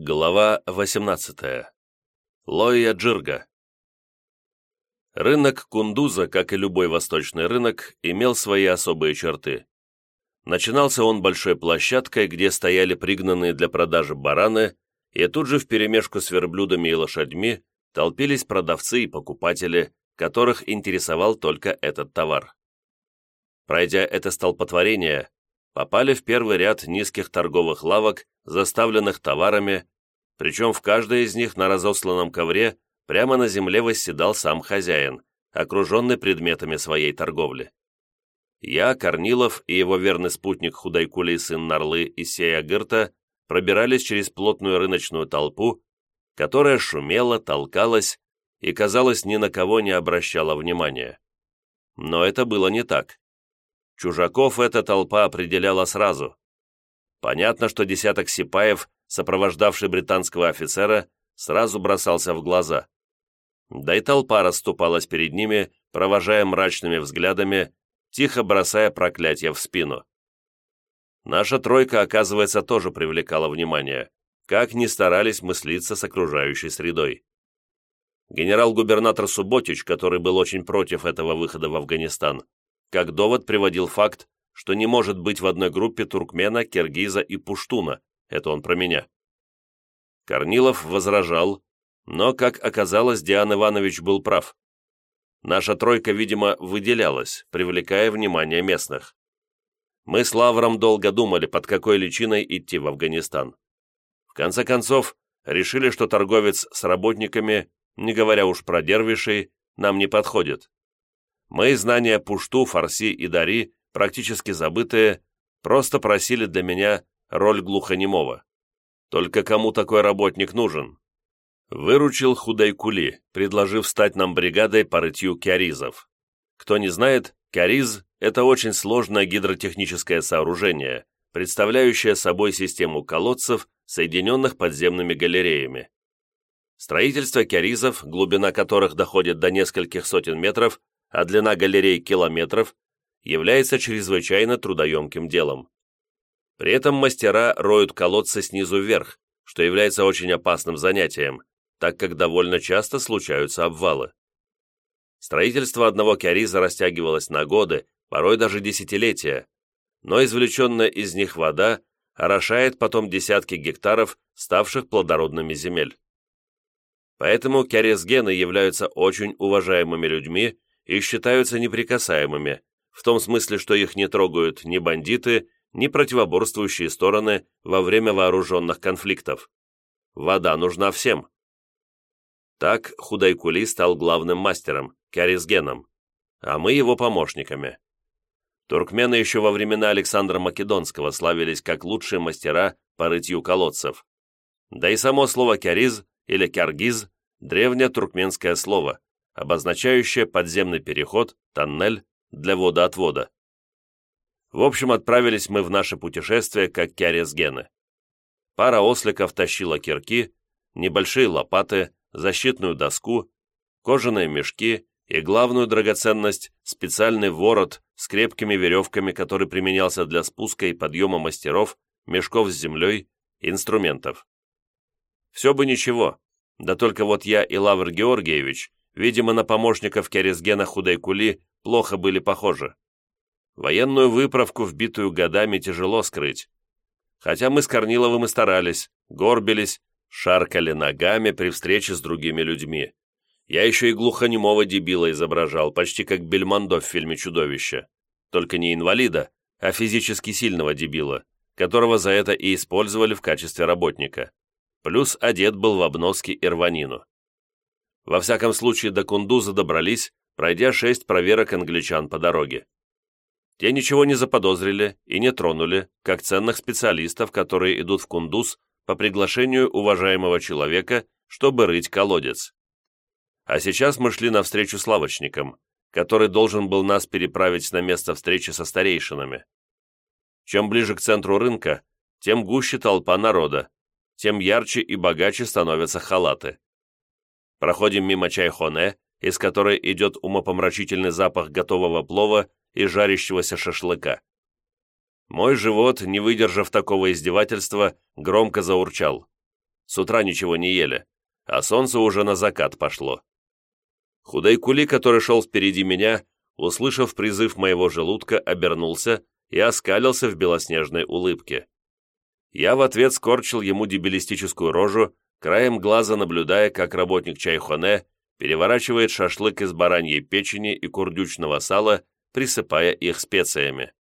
Глава 18. Лоя Джирга. Рынок Кундуза, как и любой восточный рынок, имел свои особые черты. Начинался он большой площадкой, где стояли пригнанные для продажи бараны, и тут же вперемешку с верблюдами и лошадьми толпились продавцы и покупатели, которых интересовал только этот товар. Пройдя это столпотворение, попали в первый ряд низких торговых лавок, заставленных товарами, причем в каждой из них на разосланном ковре прямо на земле восседал сам хозяин, окруженный предметами своей торговли. Я, Корнилов и его верный спутник Худайкули сын Нарлы и Сея Гырта пробирались через плотную рыночную толпу, которая шумела, толкалась и, казалось, ни на кого не обращала внимания. Но это было не так. Чужаков эта толпа определяла сразу. Понятно, что десяток сипаев, сопровождавший британского офицера, сразу бросался в глаза. Да и толпа расступалась перед ними, провожая мрачными взглядами, тихо бросая проклятия в спину. Наша тройка, оказывается, тоже привлекала внимание, как ни старались мыслиться с окружающей средой. Генерал-губернатор Субботич, который был очень против этого выхода в Афганистан, как довод приводил факт, что не может быть в одной группе туркмена, киргиза и пуштуна, это он про меня. Корнилов возражал, но, как оказалось, Диан Иванович был прав. Наша тройка, видимо, выделялась, привлекая внимание местных. Мы с Лавром долго думали, под какой личиной идти в Афганистан. В конце концов, решили, что торговец с работниками, не говоря уж про дервишей, нам не подходит. Мои знания пушту, фарси и дари, практически забытые, просто просили для меня роль глухонемого. Только кому такой работник нужен? Выручил Худайкули, предложив стать нам бригадой по рытью кяризов. Кто не знает, кяриз – это очень сложное гидротехническое сооружение, представляющее собой систему колодцев, соединенных подземными галереями. Строительство кяризов, глубина которых доходит до нескольких сотен метров, а длина галерей километров, является чрезвычайно трудоемким делом. При этом мастера роют колодцы снизу вверх, что является очень опасным занятием, так как довольно часто случаются обвалы. Строительство одного киариза растягивалось на годы, порой даже десятилетия, но извлеченная из них вода орошает потом десятки гектаров, ставших плодородными земель. Поэтому киаризгены являются очень уважаемыми людьми и считаются неприкасаемыми, в том смысле, что их не трогают ни бандиты, ни противоборствующие стороны во время вооруженных конфликтов. Вода нужна всем. Так Худайкули стал главным мастером, Каризгеном, а мы его помощниками. Туркмены еще во времена Александра Македонского славились как лучшие мастера по рытью колодцев. Да и само слово «кяриз» или «кяргиз» – древнее туркменское слово, обозначающее подземный переход, тоннель для водоотвода. В общем, отправились мы в наше путешествие как кярезгены. Пара осликов тащила кирки, небольшие лопаты, защитную доску, кожаные мешки и главную драгоценность – специальный ворот с крепкими веревками, который применялся для спуска и подъема мастеров, мешков с землей, инструментов. Все бы ничего, да только вот я и Лавр Георгиевич видимо, на помощников Керезгена Худайкули плохо были похожи. Военную выправку, вбитую годами, тяжело скрыть. Хотя мы с Корниловым и старались, горбились, шаркали ногами при встрече с другими людьми. Я еще и глухонемого дебила изображал, почти как Бельмондо в фильме «Чудовище». Только не инвалида, а физически сильного дебила, которого за это и использовали в качестве работника. Плюс одет был в обноски и рванину. Во всяком случае, до Кундуза добрались, пройдя шесть проверок англичан по дороге. Те ничего не заподозрили и не тронули, как ценных специалистов, которые идут в Кундуз по приглашению уважаемого человека, чтобы рыть колодец. А сейчас мы шли навстречу с лавочником, который должен был нас переправить на место встречи со старейшинами. Чем ближе к центру рынка, тем гуще толпа народа, тем ярче и богаче становятся халаты. Проходим мимо чайхоне, из которой идет умопомрачительный запах готового плова и жарящегося шашлыка. Мой живот, не выдержав такого издевательства, громко заурчал. С утра ничего не ели, а солнце уже на закат пошло. Худайкули, который шел впереди меня, услышав призыв моего желудка, обернулся и оскалился в белоснежной улыбке. Я в ответ скорчил ему дебилистическую рожу, краем глаза наблюдая, как работник чайхоне переворачивает шашлык из бараньей печени и курдючного сала, присыпая их специями.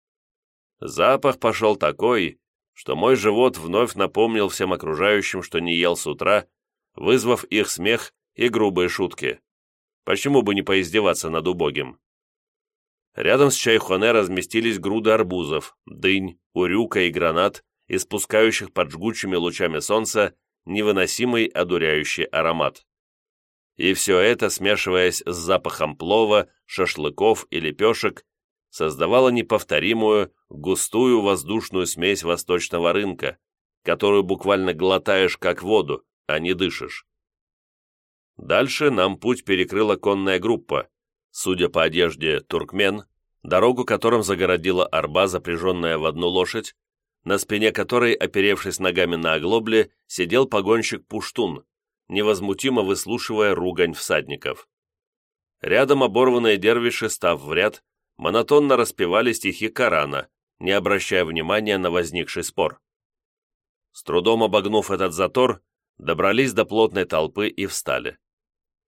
Запах пошел такой, что мой живот вновь напомнил всем окружающим, что не ел с утра, вызвав их смех и грубые шутки. Почему бы не поиздеваться над убогим? Рядом с чайхоне разместились груды арбузов, дынь, урюка и гранат, испускающих под жгучими лучами солнца невыносимый одуряющий аромат. И все это, смешиваясь с запахом плова, шашлыков и лепешек, создавало неповторимую, густую воздушную смесь восточного рынка, которую буквально глотаешь как воду, а не дышишь. Дальше нам путь перекрыла конная группа, судя по одежде туркмен, дорогу которым загородила арба, запряженная в одну лошадь, на спине которой, оперевшись ногами на оглобле, сидел погонщик Пуштун, невозмутимо выслушивая ругань всадников. Рядом оборванные дервиши, став в ряд, монотонно распевали стихи Корана, не обращая внимания на возникший спор. С трудом обогнув этот затор, добрались до плотной толпы и встали.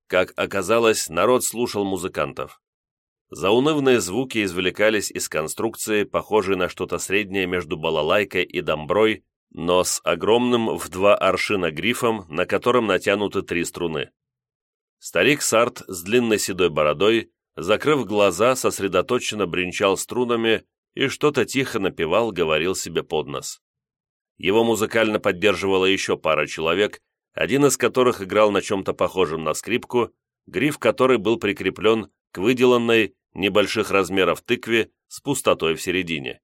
Как оказалось, народ слушал музыкантов. Заунывные звуки извлекались из конструкции, похожей на что-то среднее между балалайкой и домброй, но с огромным в два аршина грифом, на котором натянуты три струны. Старик Сарт с длинной седой бородой, закрыв глаза, сосредоточенно бренчал струнами и что-то тихо напевал, говорил себе под нос. Его музыкально поддерживала еще пара человек, один из которых играл на чем-то похожем на скрипку, гриф которой был прикреплен к выделанной небольших размеров тыкве с пустотой в середине.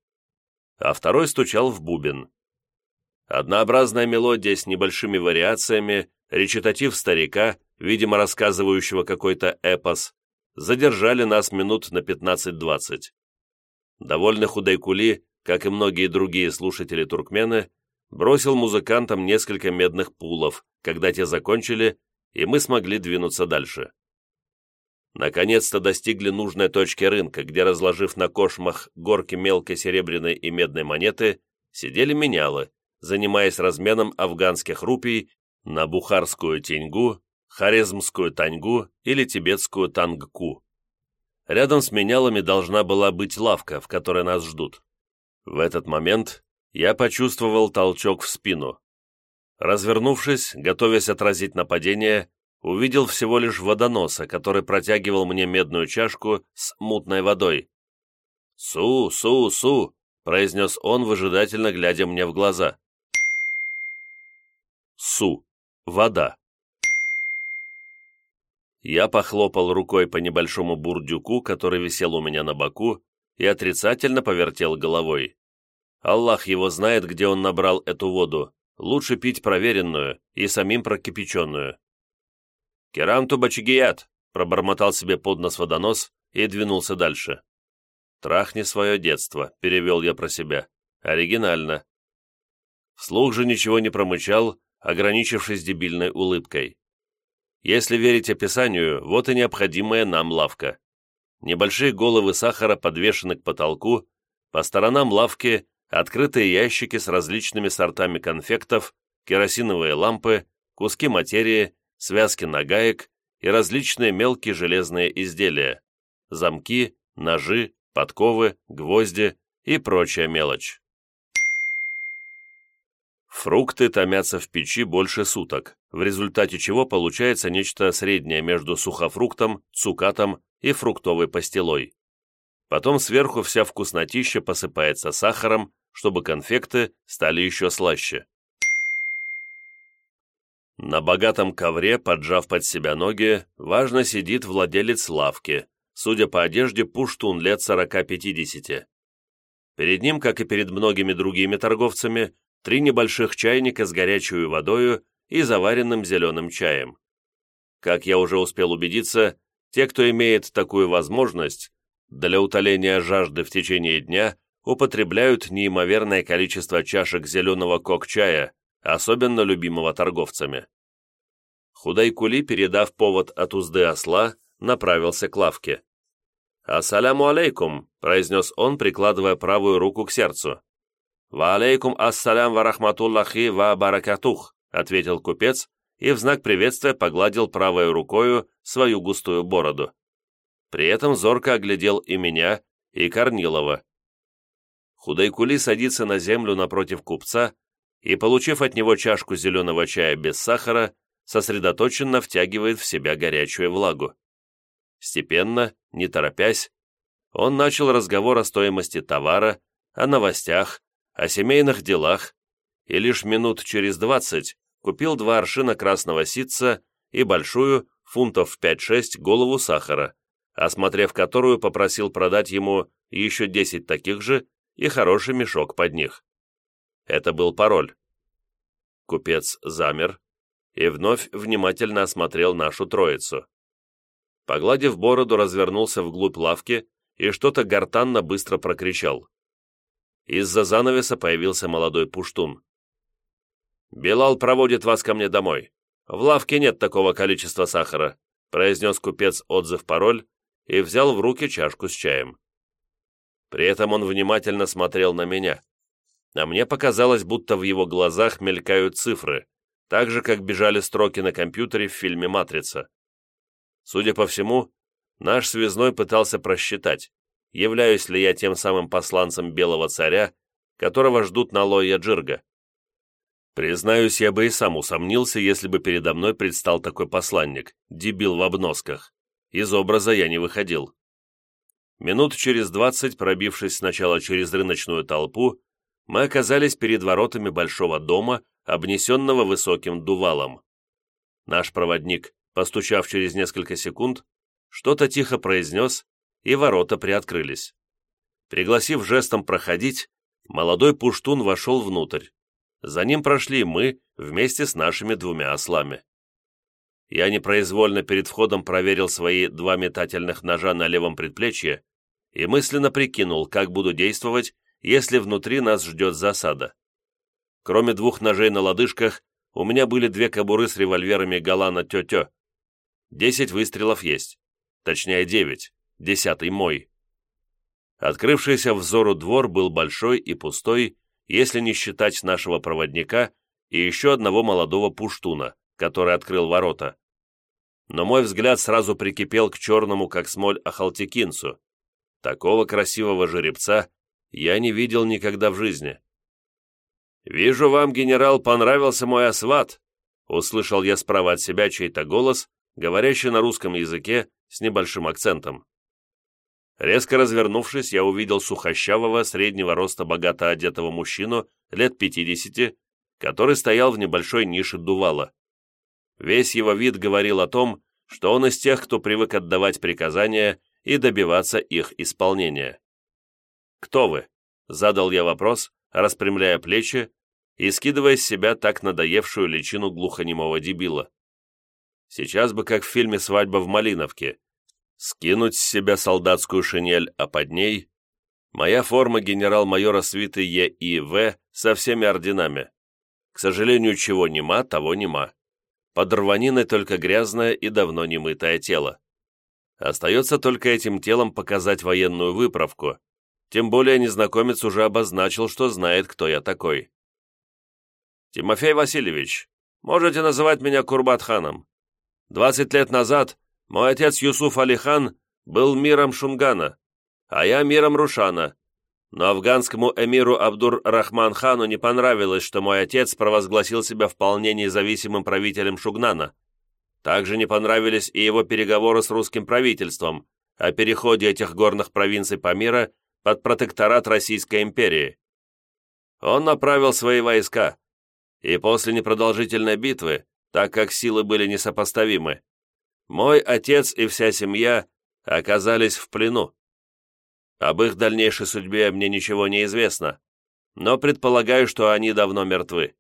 А второй стучал в бубен. Однообразная мелодия с небольшими вариациями, речитатив старика, видимо рассказывающего какой-то эпос, задержали нас минут на 15-20. Довольно худайкули, как и многие другие слушатели-туркмены, бросил музыкантам несколько медных пулов, когда те закончили, и мы смогли двинуться дальше наконец-то достигли нужной точки рынка, где, разложив на кошмах горки мелкой серебряной и медной монеты, сидели менялы, занимаясь разменом афганских рупий на бухарскую теньгу, харизмскую таньгу или тибетскую тангку. Рядом с менялами должна была быть лавка, в которой нас ждут. В этот момент я почувствовал толчок в спину. Развернувшись, готовясь отразить нападение, увидел всего лишь водоноса, который протягивал мне медную чашку с мутной водой. «Су, су, су!» — произнес он, выжидательно глядя мне в глаза. «Су. Вода». Я похлопал рукой по небольшому бурдюку, который висел у меня на боку, и отрицательно повертел головой. Аллах его знает, где он набрал эту воду. Лучше пить проверенную и самим прокипяченную. «Керамту бачигият!» пробормотал себе под нос водонос и двинулся дальше. «Трахни свое детство», — перевел я про себя. «Оригинально». Вслух же ничего не промычал, ограничившись дебильной улыбкой. Если верить описанию, вот и необходимая нам лавка. Небольшие головы сахара подвешены к потолку, по сторонам лавки открытые ящики с различными сортами конфектов, керосиновые лампы, куски материи, связки нагаек и различные мелкие железные изделия, замки, ножи, подковы, гвозди и прочая мелочь. Фрукты томятся в печи больше суток, в результате чего получается нечто среднее между сухофруктом, цукатом и фруктовой пастилой. Потом сверху вся вкуснотища посыпается сахаром, чтобы конфекты стали еще слаще. На богатом ковре, поджав под себя ноги, важно сидит владелец лавки, судя по одежде, пуштун лет 40-50. Перед ним, как и перед многими другими торговцами, три небольших чайника с горячей водою и заваренным зеленым чаем. Как я уже успел убедиться, те, кто имеет такую возможность, для утоления жажды в течение дня употребляют неимоверное количество чашек зеленого кок-чая, особенно любимого торговцами. Худайкули, передав повод от узды осла, направился к лавке. «Ассаляму алейкум», — произнес он, прикладывая правую руку к сердцу. «Ва алейкум ассалям ва рахматуллахи ва баракатух», — ответил купец и в знак приветствия погладил правой рукою свою густую бороду. При этом зорко оглядел и меня, и Корнилова. Худайкули садится на землю напротив купца и, получив от него чашку зеленого чая без сахара, сосредоточенно втягивает в себя горячую влагу. Степенно, не торопясь, он начал разговор о стоимости товара, о новостях, о семейных делах, и лишь минут через двадцать купил два аршина красного ситца и большую, фунтов 5-6, голову сахара, осмотрев которую попросил продать ему еще 10 таких же и хороший мешок под них. Это был пароль. Купец замер и вновь внимательно осмотрел нашу троицу. Погладив бороду, развернулся вглубь лавки и что-то гортанно быстро прокричал. Из-за занавеса появился молодой пуштун. «Белал проводит вас ко мне домой. В лавке нет такого количества сахара», произнес купец отзыв-пароль и взял в руки чашку с чаем. При этом он внимательно смотрел на меня, а мне показалось, будто в его глазах мелькают цифры, так же, как бежали строки на компьютере в фильме «Матрица». Судя по всему, наш связной пытался просчитать, являюсь ли я тем самым посланцем Белого Царя, которого ждут на Лоя Джирга. Признаюсь, я бы и сам усомнился, если бы передо мной предстал такой посланник, дебил в обносках. Из образа я не выходил. Минут через двадцать, пробившись сначала через рыночную толпу, мы оказались перед воротами большого дома, обнесенного высоким дувалом. Наш проводник, постучав через несколько секунд, что-то тихо произнес, и ворота приоткрылись. Пригласив жестом проходить, молодой пуштун вошел внутрь. За ним прошли мы вместе с нашими двумя ослами. Я непроизвольно перед входом проверил свои два метательных ножа на левом предплечье и мысленно прикинул, как буду действовать, если внутри нас ждет засада. Кроме двух ножей на лодыжках, у меня были две кобуры с револьверами Галана Тё-Тё. Десять выстрелов есть. Точнее, девять. Десятый мой. Открывшийся взору двор был большой и пустой, если не считать нашего проводника и еще одного молодого пуштуна, который открыл ворота. Но мой взгляд сразу прикипел к черному, как смоль, ахалтекинцу. Такого красивого жеребца я не видел никогда в жизни. «Вижу, вам, генерал, понравился мой осват», услышал я справа от себя чей-то голос, говорящий на русском языке с небольшим акцентом. Резко развернувшись, я увидел сухощавого, среднего роста богато одетого мужчину лет пятидесяти, который стоял в небольшой нише дувала. Весь его вид говорил о том, что он из тех, кто привык отдавать приказания и добиваться их исполнения. «Кто вы?» — задал я вопрос, распрямляя плечи и скидывая с себя так надоевшую личину глухонемого дебила. Сейчас бы, как в фильме «Свадьба в Малиновке», скинуть с себя солдатскую шинель, а под ней моя форма генерал-майора свиты ЕИВ со всеми орденами. К сожалению, чего нема, того нема. Под рваниной только грязное и давно немытое тело. Остается только этим телом показать военную выправку, тем более незнакомец уже обозначил, что знает, кто я такой. «Тимофей Васильевич, можете называть меня Курбатханом. Двадцать лет назад мой отец Юсуф Алихан был миром Шунгана, а я миром Рушана. Но афганскому эмиру Абдур-Рахман хану не понравилось, что мой отец провозгласил себя вполне независимым правителем Шугнана. Также не понравились и его переговоры с русским правительством о переходе этих горных провинций Памира под протекторат Российской империи. Он направил свои войска, и после непродолжительной битвы, так как силы были несопоставимы, мой отец и вся семья оказались в плену. Об их дальнейшей судьбе мне ничего не известно, но предполагаю, что они давно мертвы.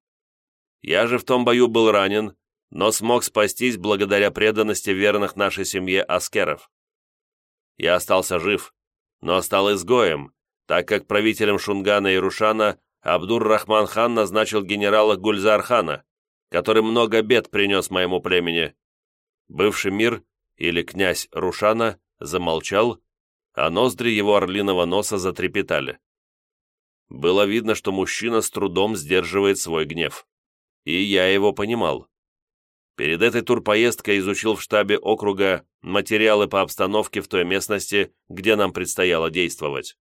Я же в том бою был ранен, но смог спастись благодаря преданности верных нашей семье аскеров. Я остался жив, но стал изгоем, так как правителям Шунгана и Рушана Абдур-Рахман хан назначил генерала Гульзар-хана, который много бед принес моему племени. Бывший мир, или князь Рушана, замолчал, а ноздри его орлиного носа затрепетали. Было видно, что мужчина с трудом сдерживает свой гнев. И я его понимал. Перед этой турпоездкой изучил в штабе округа материалы по обстановке в той местности, где нам предстояло действовать.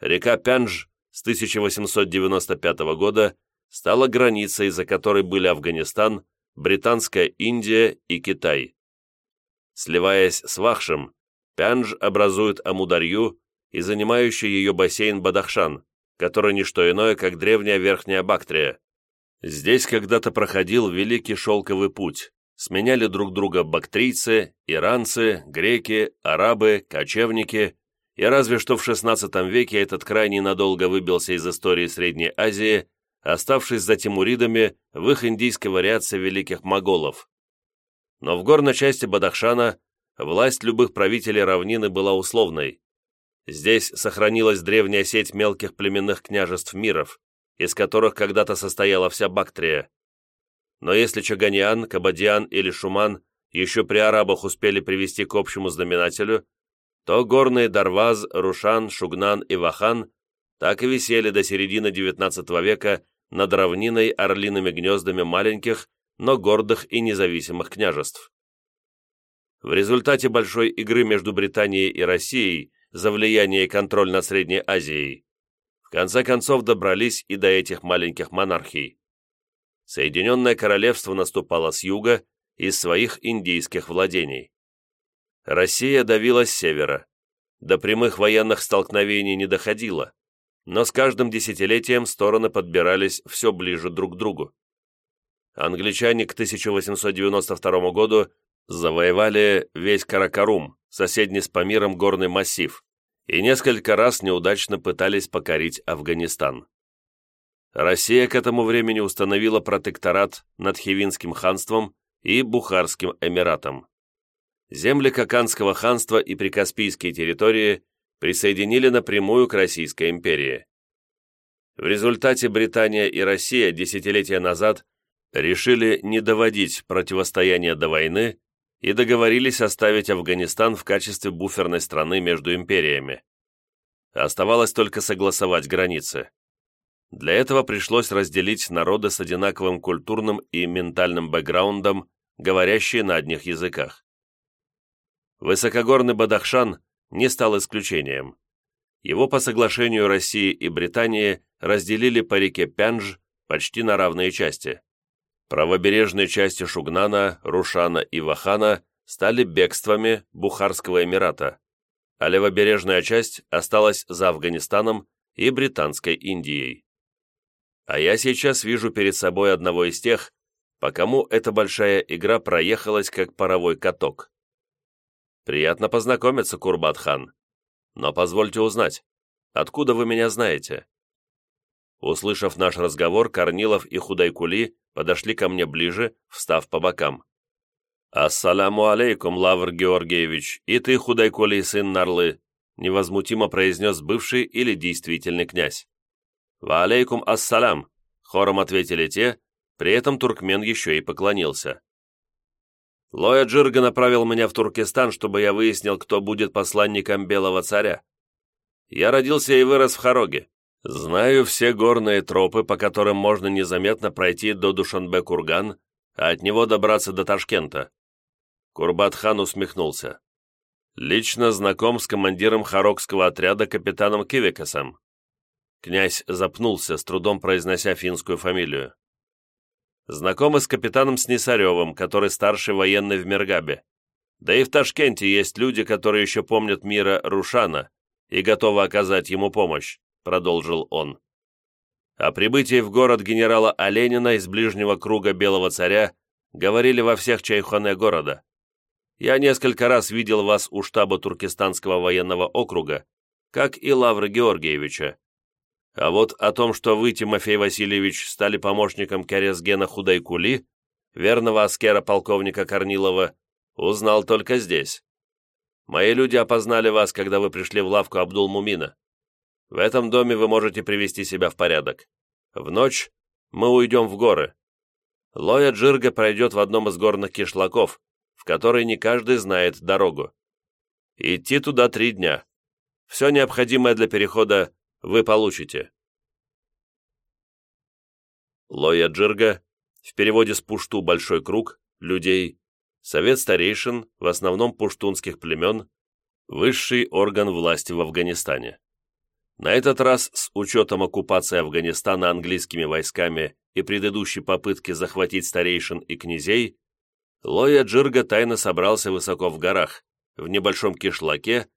Река Пянж с 1895 года стала границей, за которой были Афганистан, Британская Индия и Китай. Сливаясь с Вахшем, Пянж образует Амударью и занимающий ее бассейн Бадахшан, который не что иное, как древняя Верхняя Бактрия. Здесь когда-то проходил Великий Шелковый путь, сменяли друг друга бактрийцы, иранцы, греки, арабы, кочевники, и разве что в XVI веке этот край ненадолго выбился из истории Средней Азии, оставшись за тимуридами в их индийской вариации великих моголов. Но в горной части Бадахшана власть любых правителей равнины была условной. Здесь сохранилась древняя сеть мелких племенных княжеств миров, из которых когда-то состояла вся Бактрия. Но если Чаганиан, Кабадиан или Шуман еще при арабах успели привести к общему знаменателю, то горные Дарваз, Рушан, Шугнан и Вахан так и висели до середины XIX века над равниной орлиными гнездами маленьких, но гордых и независимых княжеств. В результате большой игры между Британией и Россией за влияние и контроль над Средней Азией конце концов добрались и до этих маленьких монархий. Соединенное Королевство наступало с юга из своих индийских владений. Россия давила с севера. До прямых военных столкновений не доходило, но с каждым десятилетием стороны подбирались все ближе друг к другу. Англичане к 1892 году завоевали весь Каракарум, соседний с Памиром горный массив, и несколько раз неудачно пытались покорить Афганистан. Россия к этому времени установила протекторат над Хивинским ханством и Бухарским эмиратом. Земли Каканского ханства и прикаспийские территории присоединили напрямую к Российской империи. В результате Британия и Россия десятилетия назад решили не доводить противостояние до войны и договорились оставить Афганистан в качестве буферной страны между империями. Оставалось только согласовать границы. Для этого пришлось разделить народы с одинаковым культурным и ментальным бэкграундом, говорящие на одних языках. Высокогорный Бадахшан не стал исключением. Его по соглашению России и Британии разделили по реке Пянж почти на равные части. Правобережные части Шугнана, Рушана и Вахана стали бегствами Бухарского Эмирата, а левобережная часть осталась за Афганистаном и Британской Индией. А я сейчас вижу перед собой одного из тех, по кому эта большая игра проехалась как паровой каток. Приятно познакомиться, Курбат-хан. Но позвольте узнать, откуда вы меня знаете?» Услышав наш разговор, Корнилов и Худайкули подошли ко мне ближе, встав по бокам. «Ассаляму алейкум, Лавр Георгиевич, и ты, Худайкули, сын Нарлы», невозмутимо произнес бывший или действительный князь. «Ва алейкум ассалям», хором ответили те, при этом туркмен еще и поклонился. Лоя Джирга направил меня в Туркестан, чтобы я выяснил, кто будет посланником Белого царя. Я родился и вырос в Хароге, Знаю все горные тропы, по которым можно незаметно пройти до Душанбе-Курган, а от него добраться до Ташкента. Курбат-хан усмехнулся. Лично знаком с командиром Харокского отряда капитаном Кивикасом. Князь запнулся, с трудом произнося финскую фамилию. Знакомы с капитаном Снисаревым, который старший военный в Мергабе. Да и в Ташкенте есть люди, которые еще помнят мира Рушана и готовы оказать ему помощь. — продолжил он. О прибытии в город генерала Оленина из ближнего круга Белого царя говорили во всех чайхане города. Я несколько раз видел вас у штаба Туркестанского военного округа, как и Лавра Георгиевича. А вот о том, что вы, Тимофей Васильевич, стали помощником Керезгена Худайкули, верного аскера полковника Корнилова, узнал только здесь. Мои люди опознали вас, когда вы пришли в лавку Абдул-Мумина. В этом доме вы можете привести себя в порядок. В ночь мы уйдем в горы. Лоя Джирга пройдет в одном из горных кишлаков, в который не каждый знает дорогу. Идти туда три дня. Все необходимое для перехода вы получите. Лоя Джирга, в переводе с пушту «большой круг», людей, совет старейшин, в основном пуштунских племен, высший орган власти в Афганистане. На этот раз, с учетом оккупации Афганистана английскими войсками и предыдущей попытки захватить старейшин и князей, Лоя Джирга тайно собрался высоко в горах, в небольшом кишлаке,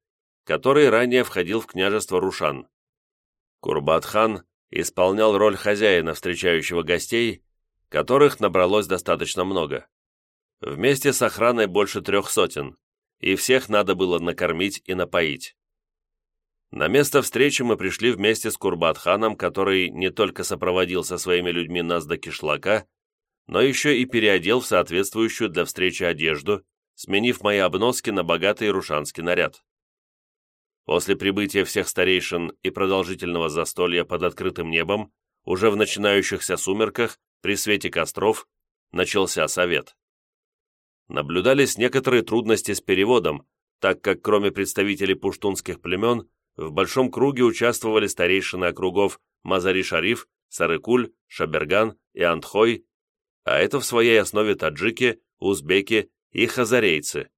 который ранее входил в княжество Рушан. Курбат-хан исполнял роль хозяина, встречающего гостей, которых набралось достаточно много. Вместе с охраной больше трех сотен, и всех надо было накормить и напоить. На место встречи мы пришли вместе с Курбат-ханом, который не только сопроводил со своими людьми нас до кишлака, но еще и переодел в соответствующую для встречи одежду, сменив мои обноски на богатый рушанский наряд. После прибытия всех старейшин и продолжительного застолья под открытым небом, уже в начинающихся сумерках, при свете костров, начался совет. Наблюдались некоторые трудности с переводом, так как кроме представителей пуштунских племен, в большом круге участвовали старейшины округов Мазари-Шариф, Сарыкуль, Шаберган и Антхой, а это в своей основе таджики, узбеки и хазарейцы.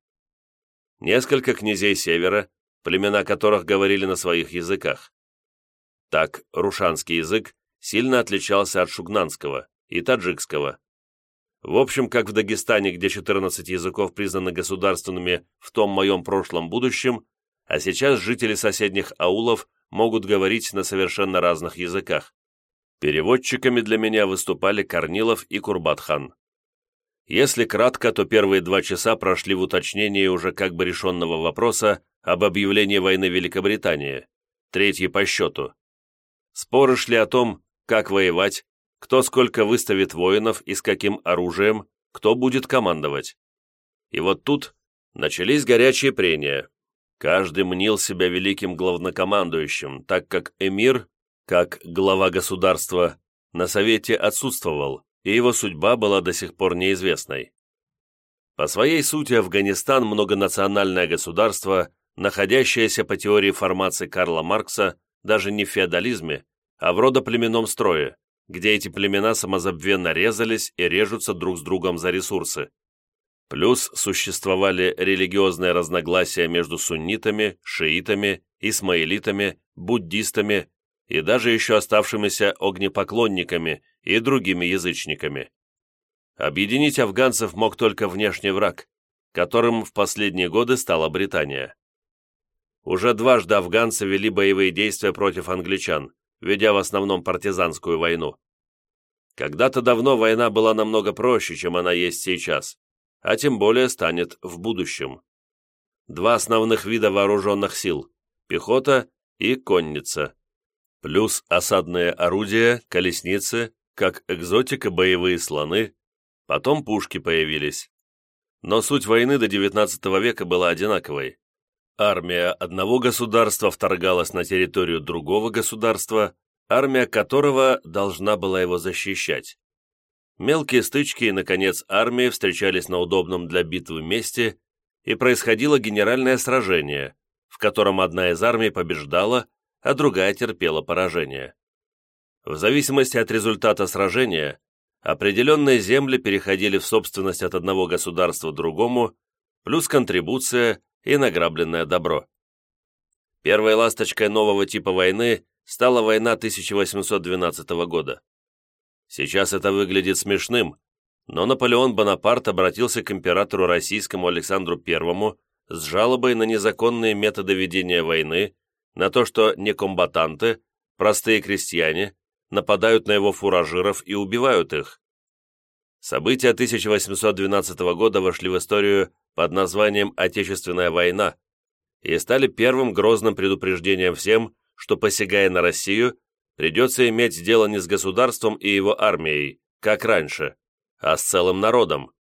Несколько князей севера, племена которых говорили на своих языках. Так, рушанский язык сильно отличался от шугнанского и таджикского. В общем, как в Дагестане, где 14 языков признаны государственными в том моем прошлом будущем, а сейчас жители соседних аулов могут говорить на совершенно разных языках. Переводчиками для меня выступали Корнилов и Курбатхан. Если кратко, то первые два часа прошли в уточнении уже как бы решенного вопроса об объявлении войны Великобритании, третий по счету. Споры шли о том, как воевать, кто сколько выставит воинов и с каким оружием, кто будет командовать. И вот тут начались горячие прения. Каждый мнил себя великим главнокомандующим, так как эмир как глава государства, на Совете отсутствовал, и его судьба была до сих пор неизвестной. По своей сути Афганистан – многонациональное государство, находящееся по теории формации Карла Маркса даже не в феодализме, а в родоплеменном строе, где эти племена самозабвенно резались и режутся друг с другом за ресурсы. Плюс существовали религиозные разногласия между суннитами, шиитами, исмаилитами, буддистами и даже еще оставшимися огнепоклонниками и другими язычниками. Объединить афганцев мог только внешний враг, которым в последние годы стала Британия. Уже дважды афганцы вели боевые действия против англичан, ведя в основном партизанскую войну. Когда-то давно война была намного проще, чем она есть сейчас, а тем более станет в будущем. Два основных вида вооруженных сил – пехота и конница плюс осадные орудия, колесницы, как экзотика боевые слоны, потом пушки появились. Но суть войны до XIX века была одинаковой. Армия одного государства вторгалась на территорию другого государства, армия которого должна была его защищать. Мелкие стычки и, наконец, армии встречались на удобном для битвы месте, и происходило генеральное сражение, в котором одна из армий побеждала, а другая терпела поражение. В зависимости от результата сражения, определенные земли переходили в собственность от одного государства другому, плюс контрибуция и награбленное добро. Первой ласточкой нового типа войны стала война 1812 года. Сейчас это выглядит смешным, но Наполеон Бонапарт обратился к императору российскому Александру I с жалобой на незаконные методы ведения войны на то, что некомбатанты, простые крестьяне, нападают на его фуражиров и убивают их. События 1812 года вошли в историю под названием «Отечественная война» и стали первым грозным предупреждением всем, что, посягая на Россию, придется иметь дело не с государством и его армией, как раньше, а с целым народом.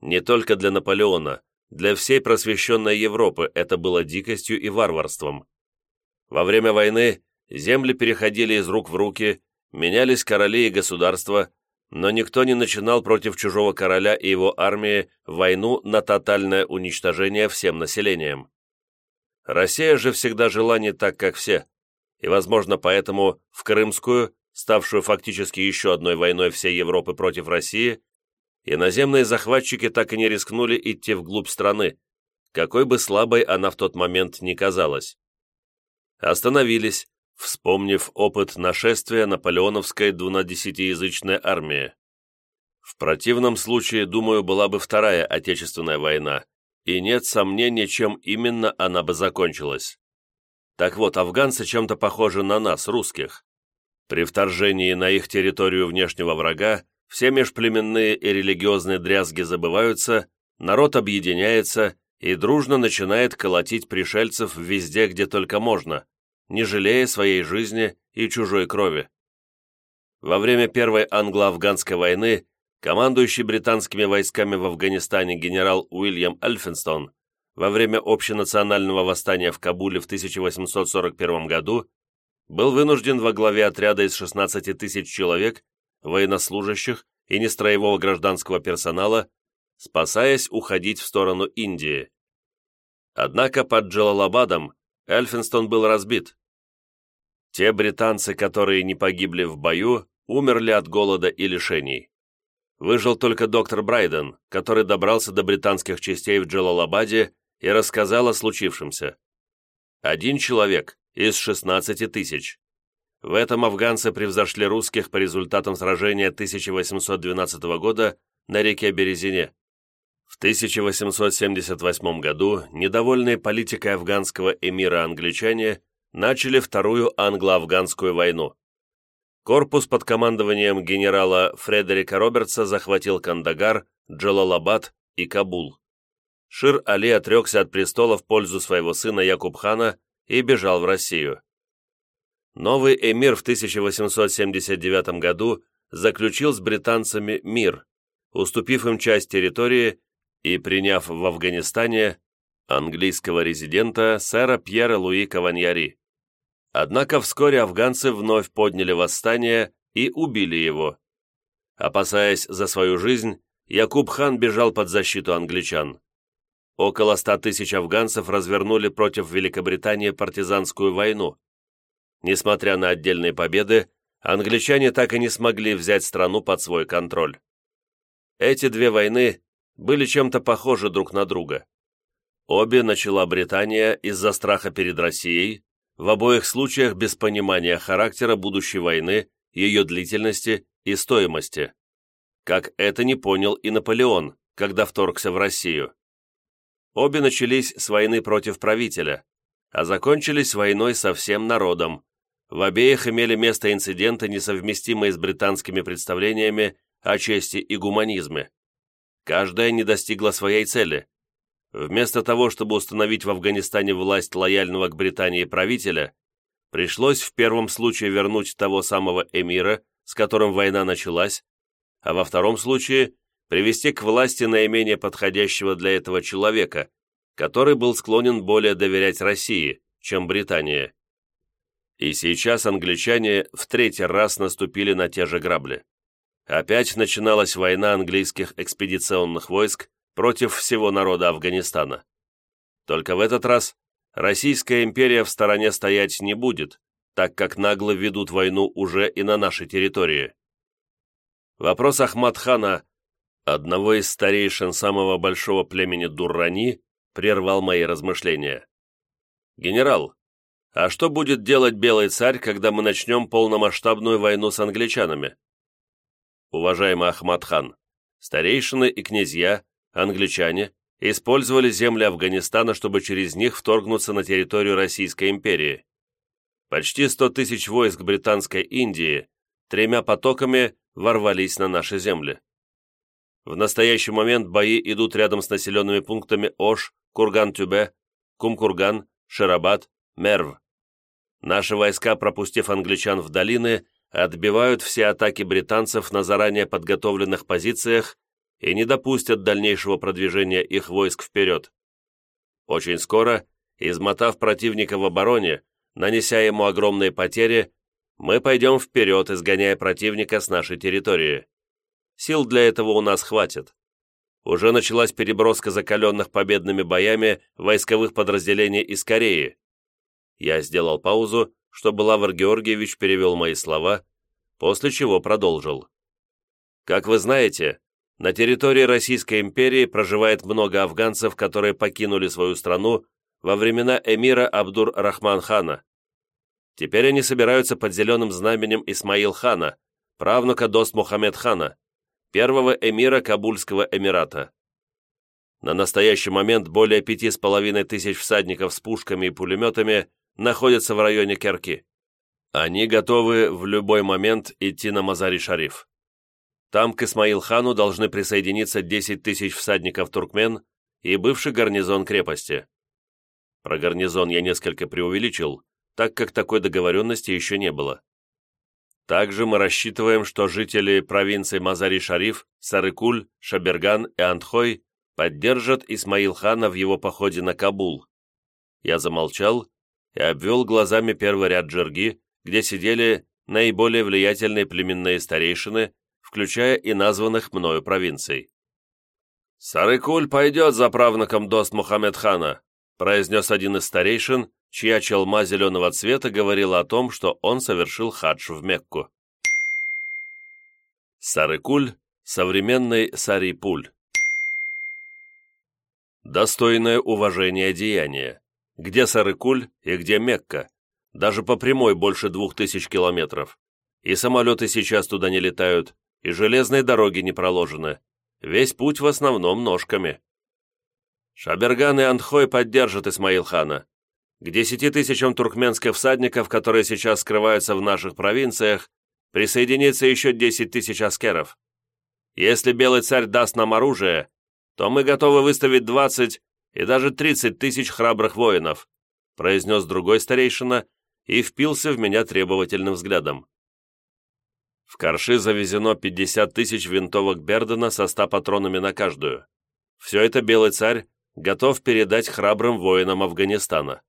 Не только для Наполеона, для всей просвещенной Европы это было дикостью и варварством. Во время войны земли переходили из рук в руки, менялись короли и государства, но никто не начинал против чужого короля и его армии войну на тотальное уничтожение всем населением. Россия же всегда жила не так, как все, и, возможно, поэтому в Крымскую, ставшую фактически еще одной войной всей Европы против России, иноземные захватчики так и не рискнули идти вглубь страны, какой бы слабой она в тот момент ни казалась. Остановились, вспомнив опыт нашествия наполеоновской двунадесятиязычной армии. В противном случае, думаю, была бы Вторая Отечественная война, и нет сомнения, чем именно она бы закончилась. Так вот, афганцы чем-то похожи на нас, русских. При вторжении на их территорию внешнего врага все межплеменные и религиозные дрязги забываются, народ объединяется и дружно начинает колотить пришельцев везде, где только можно, не жалея своей жизни и чужой крови. Во время Первой англо-афганской войны командующий британскими войсками в Афганистане генерал Уильям Эльфинстон во время общенационального восстания в Кабуле в 1841 году был вынужден во главе отряда из 16 тысяч человек, военнослужащих и нестроевого гражданского персонала, спасаясь уходить в сторону Индии. Однако под Джалалабадом Эльфинстон был разбит. Те британцы, которые не погибли в бою, умерли от голода и лишений. Выжил только доктор Брайден, который добрался до британских частей в Джалалабаде и рассказал о случившемся. Один человек из 16 тысяч. В этом афганцы превзошли русских по результатам сражения 1812 года на реке Березине. В 1878 году недовольные политикой афганского эмира англичане начали Вторую англо-афганскую войну. Корпус под командованием генерала Фредерика Робертса захватил Кандагар, Джалалабад и Кабул. Шир-Али отрекся от престола в пользу своего сына Якубхана и бежал в Россию. Новый эмир в 1879 году заключил с британцами мир, уступив им часть территории и приняв в Афганистане английского резидента сэра Пьера Луи Каваньяри. Однако вскоре афганцы вновь подняли восстание и убили его. Опасаясь за свою жизнь, Якуб хан бежал под защиту англичан. Около ста тысяч афганцев развернули против Великобритании партизанскую войну. Несмотря на отдельные победы, англичане так и не смогли взять страну под свой контроль. Эти две войны были чем-то похожи друг на друга. Обе начала Британия из-за страха перед Россией, в обоих случаях без понимания характера будущей войны, ее длительности и стоимости. Как это не понял и Наполеон, когда вторгся в Россию. Обе начались с войны против правителя, а закончились войной со всем народом. В обеих имели место инциденты, несовместимые с британскими представлениями о чести и гуманизме. Каждая не достигла своей цели. Вместо того, чтобы установить в Афганистане власть лояльного к Британии правителя, пришлось в первом случае вернуть того самого эмира, с которым война началась, а во втором случае привести к власти наименее подходящего для этого человека, который был склонен более доверять России, чем Британии. И сейчас англичане в третий раз наступили на те же грабли. Опять начиналась война английских экспедиционных войск против всего народа Афганистана. Только в этот раз Российская империя в стороне стоять не будет, так как нагло ведут войну уже и на нашей территории. Вопрос Ахмад-хана, одного из старейшин самого большого племени Дуррани, прервал мои размышления. «Генерал, а что будет делать Белый царь, когда мы начнем полномасштабную войну с англичанами?» Уважаемый Ахмад хан, старейшины и князья, англичане, использовали земли Афганистана, чтобы через них вторгнуться на территорию Российской империи. Почти 100 тысяч войск Британской Индии тремя потоками ворвались на наши земли. В настоящий момент бои идут рядом с населенными пунктами Ош, Курган-Тюбе, Кумкурган, Шерабад, Мерв. Наши войска, пропустив англичан в долины, отбивают все атаки британцев на заранее подготовленных позициях и не допустят дальнейшего продвижения их войск вперед. Очень скоро, измотав противника в обороне, нанеся ему огромные потери, мы пойдем вперед, изгоняя противника с нашей территории. Сил для этого у нас хватит. Уже началась переброска закаленных победными боями войсковых подразделений из Кореи. Я сделал паузу, чтобы Лавр Георгиевич перевел мои слова, после чего продолжил. Как вы знаете, на территории Российской империи проживает много афганцев, которые покинули свою страну во времена эмира Абдур-Рахман-хана. Теперь они собираются под зеленым знаменем Исмаил-хана, правнука Дост Мухаммед-хана, первого эмира Кабульского эмирата. На настоящий момент более пяти с половиной тысяч всадников с пушками и пулеметами находятся в районе Керки. Они готовы в любой момент идти на Мазари-Шариф. Там к Исмаил-хану должны присоединиться 10 тысяч всадников туркмен и бывший гарнизон крепости. Про гарнизон я несколько преувеличил, так как такой договоренности еще не было. Также мы рассчитываем, что жители провинций Мазари-Шариф, Сарыкуль, Шаберган и Антхой поддержат Исмаил-хана в его походе на Кабул. Я замолчал и обвел глазами первый ряд джерги, где сидели наиболее влиятельные племенные старейшины, включая и названных мною провинций. «Сарыкуль пойдет за правнуком Дост Мухаммедхана», произнес один из старейшин, чья челма зеленого цвета говорила о том, что он совершил хадж в Мекку. Сарыкуль – современный Сарипуль. Достойное уважения деяние. Где Сарыкуль и где Мекка? Даже по прямой больше двух тысяч километров. И самолеты сейчас туда не летают, и железные дороги не проложены. Весь путь в основном ножками. Шаберган и Антхой поддержат Исмаил-хана. К десяти тысячам туркменских всадников, которые сейчас скрываются в наших провинциях, присоединится еще десять тысяч аскеров. Если Белый Царь даст нам оружие, то мы готовы выставить двадцать и даже тридцать тысяч храбрых воинов», произнес другой старейшина и впился в меня требовательным взглядом. В Карши завезено 50 тысяч винтовок Бердена со 100 патронами на каждую. Все это Белый Царь готов передать храбрым воинам Афганистана.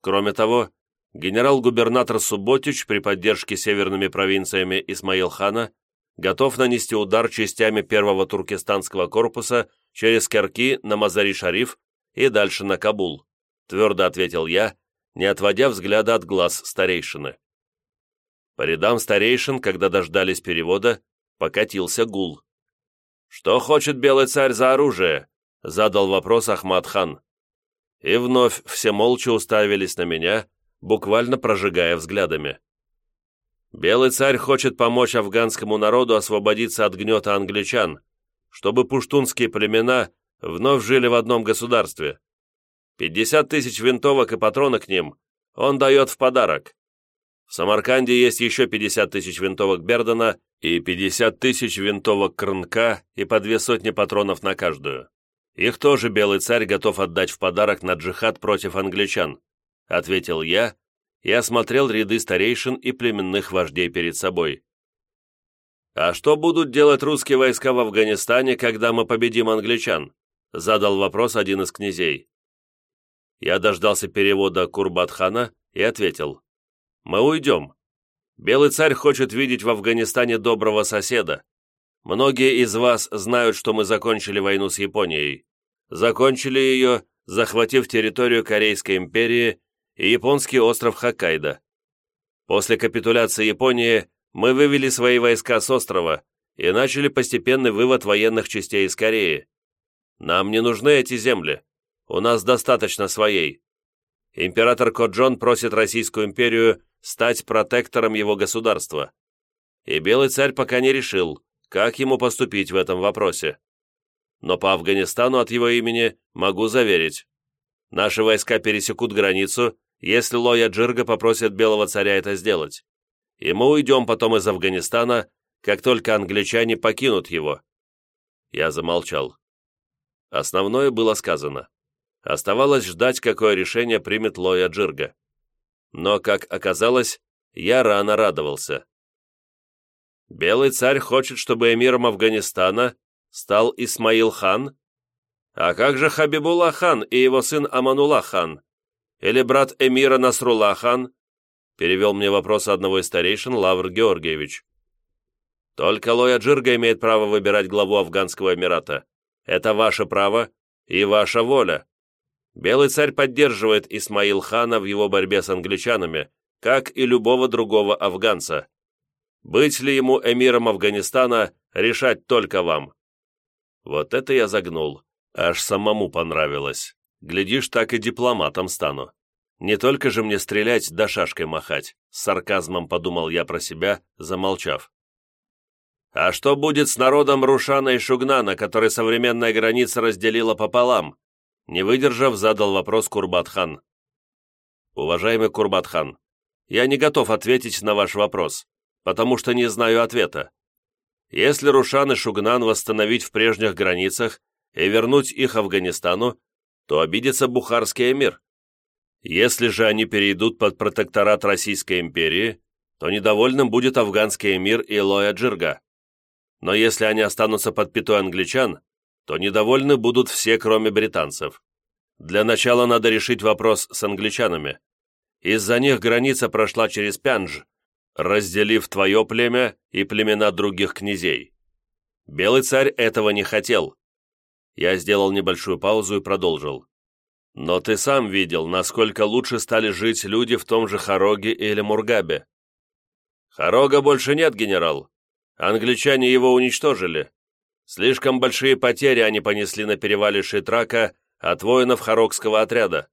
Кроме того, генерал-губернатор Субботич при поддержке северными провинциями Исмаил-хана готов нанести удар частями первого туркестанского корпуса через Керки на Мазари-Шариф и дальше на Кабул, твердо ответил я, не отводя взгляда от глаз старейшины. По рядам старейшин, когда дождались перевода, покатился гул. «Что хочет белый царь за оружие?» — задал вопрос Ахмад хан. И вновь все молча уставились на меня, буквально прожигая взглядами. Белый царь хочет помочь афганскому народу освободиться от гнета англичан, чтобы пуштунские племена вновь жили в одном государстве. Пятьдесят тысяч винтовок и патронов к ним он дает в подарок. В Самарканде есть еще пятьдесят тысяч винтовок Бердена и пятьдесят тысяч винтовок Крнка и по две сотни патронов на каждую. Их тоже белый царь готов отдать в подарок на джихад против англичан», — ответил я и осмотрел ряды старейшин и племенных вождей перед собой. «А что будут делать русские войска в Афганистане, когда мы победим англичан?» — задал вопрос один из князей. Я дождался перевода Курбатхана и ответил. «Мы уйдем. Белый царь хочет видеть в Афганистане доброго соседа, Многие из вас знают, что мы закончили войну с Японией. Закончили ее, захватив территорию Корейской империи и японский остров Хоккайдо. После капитуляции Японии мы вывели свои войска с острова и начали постепенный вывод военных частей из Кореи. Нам не нужны эти земли. У нас достаточно своей. Император Коджон просит Российскую империю стать протектором его государства. И Белый царь пока не решил, как ему поступить в этом вопросе. Но по Афганистану от его имени могу заверить. Наши войска пересекут границу, если Лоя Джирга попросит Белого царя это сделать. И мы уйдем потом из Афганистана, как только англичане покинут его. Я замолчал. Основное было сказано. Оставалось ждать, какое решение примет Лоя Джирга. Но, как оказалось, я рано радовался. Белый царь хочет, чтобы эмиром Афганистана стал Исмаил хан? А как же Хабибулlah хан и его сын Аманулlah хан? Или брат эмира Насрулlah хан, перевел мне вопрос одного из старейшин Лавр Георгиевич. Только Лоя Джирга имеет право выбирать главу Афганского Эмирата. Это ваше право и ваша воля. Белый царь поддерживает Исмаил хана в его борьбе с англичанами, как и любого другого афганца. Быть ли ему эмиром Афганистана, решать только вам. Вот это я загнул. Аж самому понравилось. Глядишь, так и дипломатом стану. Не только же мне стрелять да шашкой махать, с сарказмом подумал я про себя, замолчав. А что будет с народом Рушана и Шугнана, который современная граница разделила пополам? Не выдержав, задал вопрос Курбатхан. Уважаемый Курбатхан, я не готов ответить на ваш вопрос, потому что не знаю ответа. Если Рушан и Шугнан восстановить в прежних границах и вернуть их Афганистану, то обидится Бухарский эмир. Если же они перейдут под протекторат Российской империи, то недовольным будет афганский эмир и Лоя Джирга. Но если они останутся под пятой англичан, то недовольны будут все, кроме британцев. Для начала надо решить вопрос с англичанами. Из-за них граница прошла через Пяндж, разделив твое племя и племена других князей. Белый царь этого не хотел. Я сделал небольшую паузу и продолжил. Но ты сам видел, насколько лучше стали жить люди в том же Хароге или Мургабе. Харога больше нет, генерал. Англичане его уничтожили. Слишком большие потери они понесли на перевале Шитрака от воинов Харогского отряда.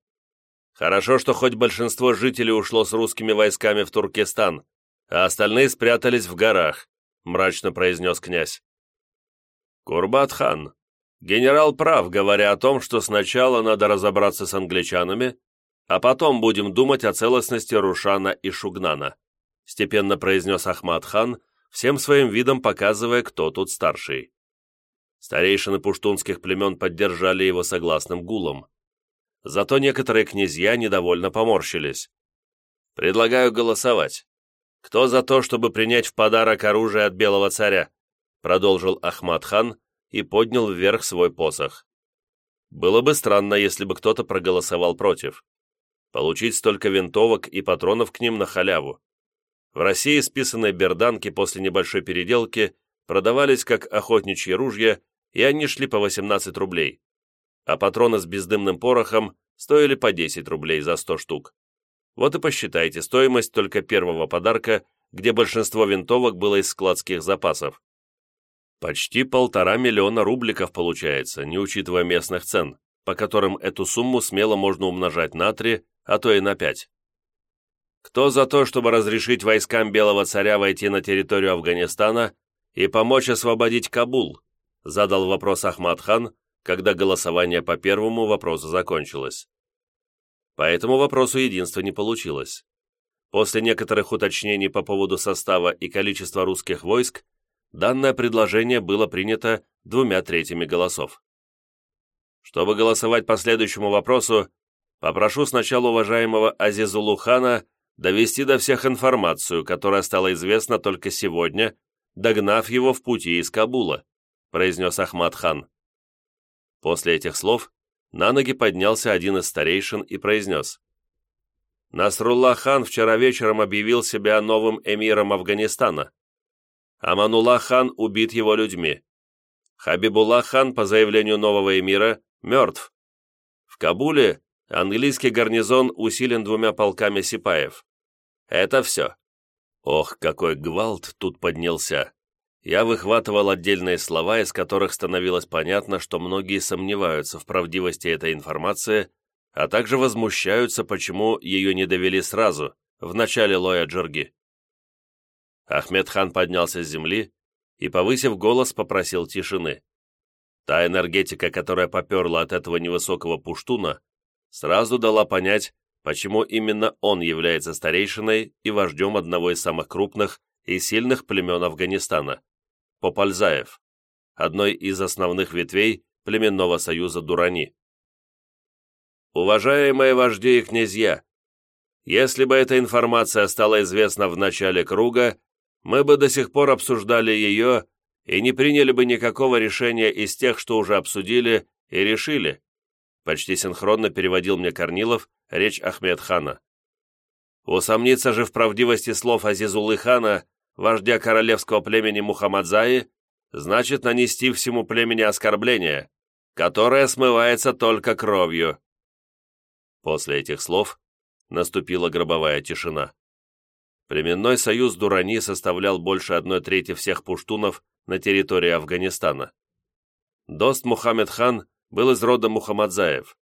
Хорошо, что хоть большинство жителей ушло с русскими войсками в Туркестан, а остальные спрятались в горах», — мрачно произнес князь. «Курбат-хан, генерал прав, говоря о том, что сначала надо разобраться с англичанами, а потом будем думать о целостности Рушана и Шугнана», — степенно произнес Ахмад-хан, всем своим видом показывая, кто тут старший. Старейшины пуштунских племен поддержали его согласным гулом. Зато некоторые князья недовольно поморщились. «Предлагаю голосовать. Кто за то, чтобы принять в подарок оружие от белого царя?» Продолжил Ахмад хан и поднял вверх свой посох. Было бы странно, если бы кто-то проголосовал против. Получить столько винтовок и патронов к ним на халяву. В России списанные берданки после небольшой переделки продавались как охотничьи ружья, и они шли по 18 рублей, а патроны с бездымным порохом стоили по 10 рублей за 100 штук. Вот и посчитайте стоимость только первого подарка, где большинство винтовок было из складских запасов. Почти полтора миллиона рубликов получается, не учитывая местных цен, по которым эту сумму смело можно умножать на 3, а то и на 5. Кто за то, чтобы разрешить войскам Белого царя войти на территорию Афганистана и помочь освободить Кабул? Задал вопрос Ахмад хан, когда голосование по первому вопросу закончилось. По этому вопросу единства не получилось. После некоторых уточнений по поводу состава и количества русских войск, данное предложение было принято двумя третьими голосов. Чтобы голосовать по следующему вопросу, попрошу сначала уважаемого Азизулухана довести до всех информацию, которая стала известна только сегодня, догнав его в пути из Кабула», произнес Ахмад хан. После этих слов на ноги поднялся один из старейшин и произнес. Насрулла хан вчера вечером объявил себя новым эмиром Афганистана. Аманулла хан убит его людьми. Хабибулла хан, по заявлению нового эмира, мертв. В Кабуле английский гарнизон усилен двумя полками сипаев. Это все. Ох, какой гвалт тут поднялся. Я выхватывал отдельные слова, из которых становилось понятно, что многие сомневаются в правдивости этой информации, а также возмущаются, почему ее не довели сразу, в начале Лоя Джорги. Ахмед хан поднялся с земли и, повысив голос, попросил тишины. Та энергетика, которая поперла от этого невысокого пуштуна, сразу дала понять, почему именно он является старейшиной и вождем одного из самых крупных и сильных племен Афганистана – Попальзаев, одной из основных ветвей племенного союза Дурани. Уважаемые вожди и князья, если бы эта информация стала известна в начале круга, мы бы до сих пор обсуждали ее и не приняли бы никакого решения из тех, что уже обсудили и решили. Почти синхронно переводил мне Корнилов речь Ахмед хана. Усомниться же в правдивости слов Азизулы хана, вождя королевского племени Мухаммадзаи, значит нанести всему племени оскорбление, которое смывается только кровью. После этих слов наступила гробовая тишина. Племенной союз Дурани составлял больше одной трети всех пуштунов на территории Афганистана. Дост Мухаммед хан был из рода Мухаммадзаев.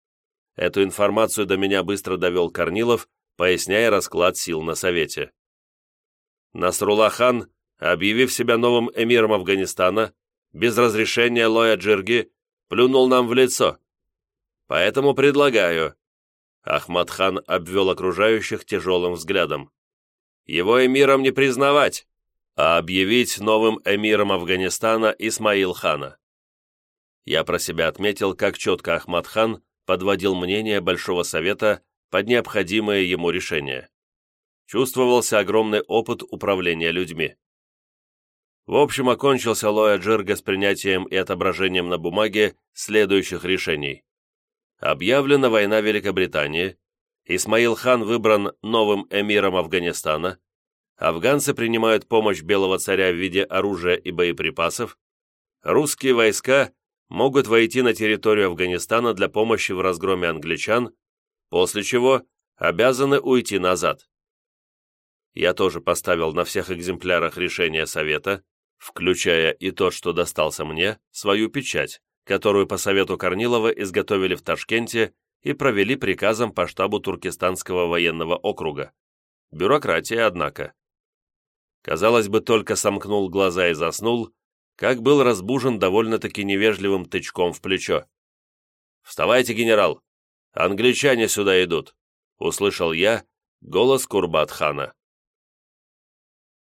Эту информацию до меня быстро довел Корнилов, поясняя расклад сил на Совете. Насрулла хан, объявив себя новым эмиром Афганистана, без разрешения Лоя Джирги, плюнул нам в лицо. Поэтому предлагаю. Ахмад хан обвел окружающих тяжелым взглядом. Его эмиром не признавать, а объявить новым эмиром Афганистана Исмаил хана. Я про себя отметил, как четко Ахмад хан подводил мнение Большого Совета под необходимые ему решения. Чувствовался огромный опыт управления людьми. В общем, окончился Лоя Джирга с принятием и отображением на бумаге следующих решений. Объявлена война Великобритании, Исмаил хан выбран новым эмиром Афганистана, афганцы принимают помощь Белого царя в виде оружия и боеприпасов, русские войска могут войти на территорию Афганистана для помощи в разгроме англичан, после чего обязаны уйти назад. Я тоже поставил на всех экземплярах решения Совета, включая и тот, что достался мне, свою печать, которую по совету Корнилова изготовили в Ташкенте и провели приказом по штабу Туркестанского военного округа. Бюрократия, однако. Казалось бы, только сомкнул глаза и заснул, как был разбужен довольно-таки невежливым тычком в плечо. «Вставайте, генерал! Англичане сюда идут!» — услышал я голос Курбат-хана.